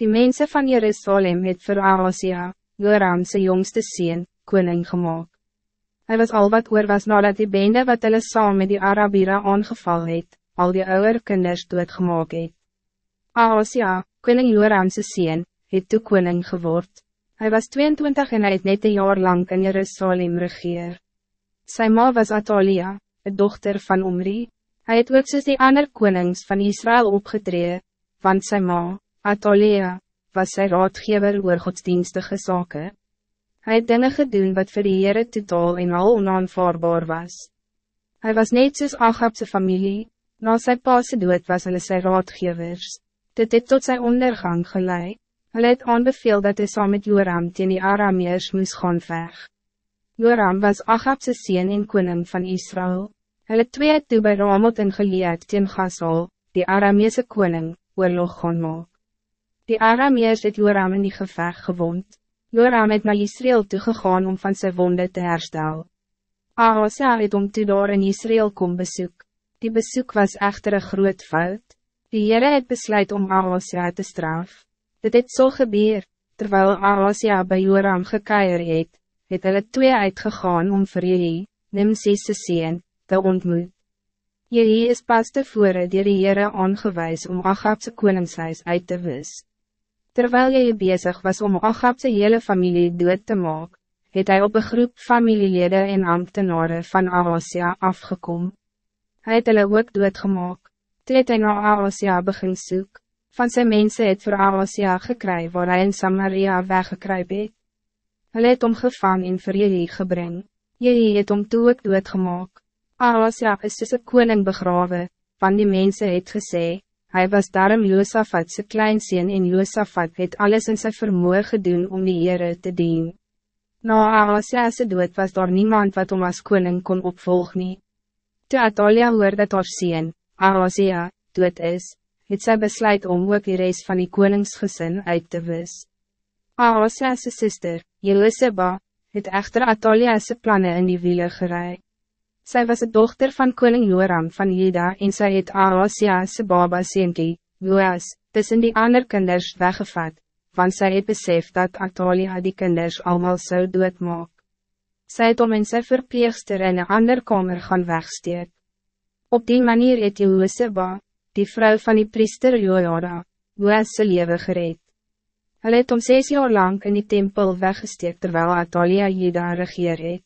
Die mensen van Jerusalem het voor Ahasia, Joramse jongste sien, koning gemaakt. Hij was al wat oor was nadat die bende wat hulle saam met die Arabieren aangeval het, al die oude kinders doodgemaak het. Ahasia, koning Joramse sien, het toe koning geword. Hij was 22 en hy het net een jaar lang in Jerusalem regeer. Sy ma was Atalia, de dochter van Omri. Hij het ook soos die ander konings van Israël opgetree, want sy ma, Atalia, was sy raadgever oor godsdienstige zaken. Hij het dinge gedoen wat vir die Heere totaal en al onaanvaarbaar was. Hij was net soos Agapse familie, na sy paase dood was hulle sy raadgevers. Dit het tot zijn ondergang geleid. Hulle het aanbeveel dat hy saam met Joram teen die Arameers moes gaan veg. Joram was Agapse sien en koning van Israël. Hulle twee het toe by Ramot in Gilead teen Gasol, die Arameese koning, oorlog gaan maak. Die Arameers het Joram in die geveg gewond. Joram het na Israël toegegaan om van zijn wonde te herstel. Ahasa het om toe daar in Israël kom bezoek. Die bezoek was echter een groot fout. Die Heere het besluit om Ahasa te straf. Dit het so gebeur, terwijl Ahasa bij Joram gekeier het, het hulle twee uitgegaan om vir Jehi, Nimses te sien, te ontmoet. Jehi is pas tevore dier die Heere aangewijs om Agapse koningshuis uit te wis. Terwijl Jehi bezig was om Agapse hele familie dood te maak, het hij op een groep familielede en ambtenaren van Ahasia afgekom. Hij het hulle ook doodgemaak. Toe het hy na Ahasia begin soek, van zijn mensen het voor Ahasia gekry waar hy in Samaria weggekryp het. Hulle het omgevang en vir Jehi gebring. Jehi het om toe ook doodgemaak. Ahasia is soos een koning begrawe, van die mensen het gesê, hij was daarom Josafat sy kleinseen en Josafat het alles in zijn vermoe gedoen om die Heere te dien. Na Ahasia sy dood was daar niemand wat om as koning kon opvolg nie. Toe Atalia hoor dat haar sien, Ahasia, dood is, het sy besluit om ook die reis van die koningsgesin uit te wis. Ahasia sy sister, Jeluseba, het echter Atalia sy plannen in die wiele gereid. Zij was de dochter van koning Joram van Juda en zij het Ahasia se baba seentjie, Joas, tussen die ander kinders weggevat, want zij het besef dat Atalia die kinders allemaal zou doodmaak. Sy het om in sy verpleegster in een ander kamer gaan wegsteek. Op die manier het Jehooseba, die vrouw van die priester Jojada, Joas se leven gereed. Hij het om zes jaar lang in die tempel weggesteek terwijl Atalia Juda regeer het.